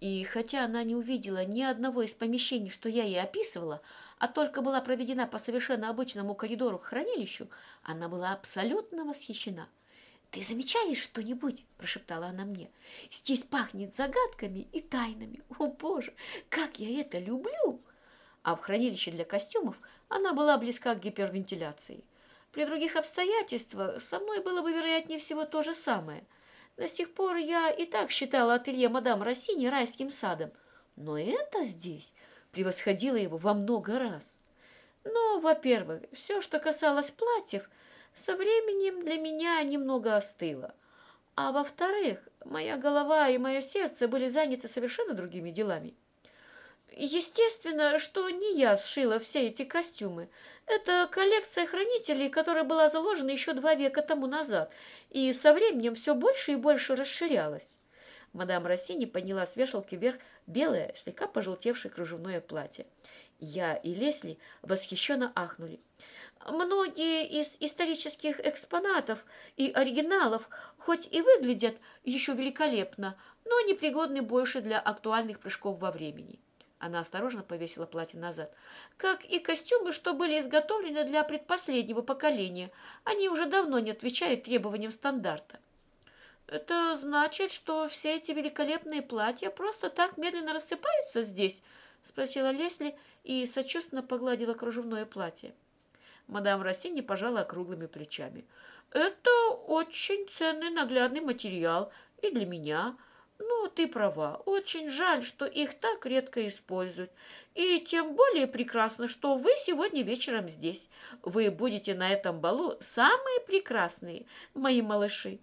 И хотя она не увидела ни одного из помещений, что я ей описывала, а только была проведена по совершенно обычному коридору к хранилищу, она была абсолютно восхищена. «Ты замечаешь что-нибудь?» – прошептала она мне. «Здесь пахнет загадками и тайнами. О, Боже, как я это люблю!» А в хранилище для костюмов она была близка к гипервентиляции. При других обстоятельствах со мной было бы, вероятнее всего, то же самое. До сих пор я и так считала ателье мадам Россини райским садом. Но это здесь превосходило его во много раз. Но, во-первых, все, что касалось платьев – со временем для меня немного остыло. А во-вторых, моя голова и мое сердце были заняты совершенно другими делами. Естественно, что не я сшила все эти костюмы. Это коллекция хранителей, которая была заложена еще два века тому назад, и со временем все больше и больше расширялась. Мадам Россини подняла с вешалки вверх белое, слегка пожелтевшее кружевное платье. Я и Лесли восхищенно ахнули. Многие из исторических экспонатов и оригиналов хоть и выглядят еще великолепно, но непригодны больше для актуальных прыжков во времени. Она осторожно повесила платье назад. Как и костюмы, что были изготовлены для предпоследнего поколения. Они уже давно не отвечают требованиям стандарта. Это значит, что все эти великолепные платья просто так медленно рассыпаются здесь? Спросила Лесли и сочувственно погладила кружевное платье. Мадам Рассини пожала округлыми плечами. «Это очень ценный наглядный материал и для меня. Ну, ты права. Очень жаль, что их так редко используют. И тем более прекрасно, что вы сегодня вечером здесь. Вы будете на этом балу самые прекрасные, мои малыши».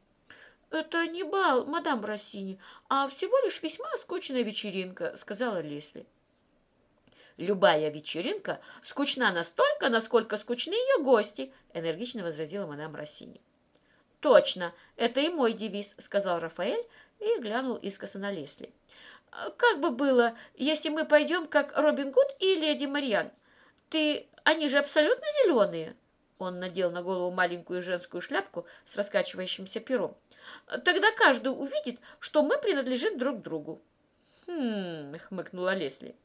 «Это не бал, мадам Рассини, а всего лишь весьма скучная вечеринка», — сказала Лесли. Любая вечеринка скучна настолько, насколько скучны ее гости, энергично возразила мадам Рассини. Точно, это и мой девиз, сказал Рафаэль и глянул искоса на Лесли. Как бы было, если мы пойдем как Робин Гуд и леди Мариан? Ты... Они же абсолютно зеленые. Он надел на голову маленькую женскую шляпку с раскачивающимся пером. Тогда каждый увидит, что мы принадлежим друг другу. Хм, хмыкнула Лесли.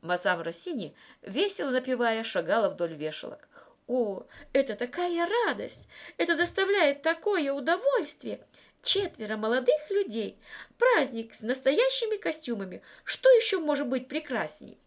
Мадам Россини, весело напевая, шагала вдоль вешалок. «О, это такая радость! Это доставляет такое удовольствие! Четверо молодых людей! Праздник с настоящими костюмами! Что еще может быть прекрасней?»